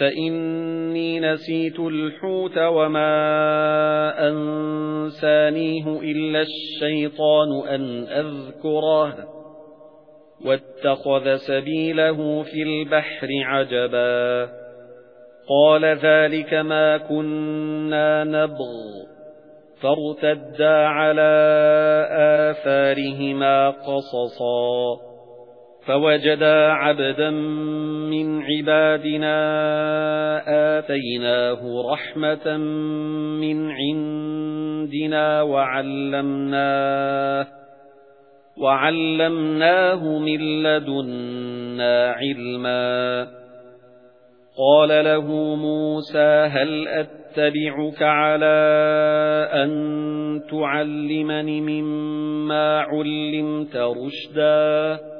فَإِنِّي نَسِيتُ الْحُوتَ وَمَا أَنسَانِيهُ إِلَّا الشَّيْطَانُ أَنْ أَذْكُرَهُ وَاتَّخَذَ سَبِيلَهُ فِي الْبَحْرِ عَجَبًا قَالَ ذَلِكَ مَا كُنَّا نَبْغِ فَارْتَدَّا عَلَى آثَارِهِمَا قَصَصًا فَوَجَدَا عَبْدًا مِنْ عِبَادِنَا آتَيْنَاهُ رَحْمَةً مِنْ عِنْدِنَا وَعَلَّمْنَاهُ وَعَلَّمْنَاهُ مِنْ لَدُنَّا عِلْمًا. قَالَ لَهُ مُوسَى هَلْ أَتَّبِعُكَ عَلَى أَن تُعَلِّمَنِ مِمَّا عُلِّمْتَ رُشْدًا؟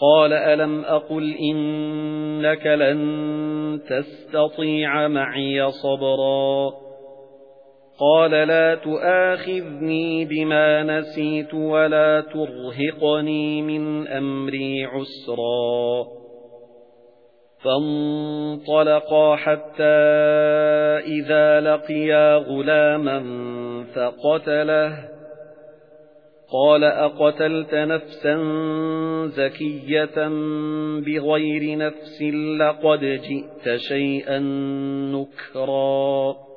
قَالَ أَلَمْ أَقُلْ إِنَّكَ لَن تَسْتَطِيعَ مَعِيَ صَبْرًا قَالَ لَا تُؤَاخِذْنِي بِمَا نَسِيتُ وَلَا تُرْهِقْنِي مِنْ أَمْرِي عُسْرًا فَانطَلَقَا حَتَّى إِذَا لَقِيَا غُلَامًا فَقَتَلَهُ قَالَ أَقَتَلْتَ نَفْسًا زَكِيَّةً بِغَيْرِ نَفْسٍ لَقَدْ جِئْتَ شَيْئًا نُكْرًا.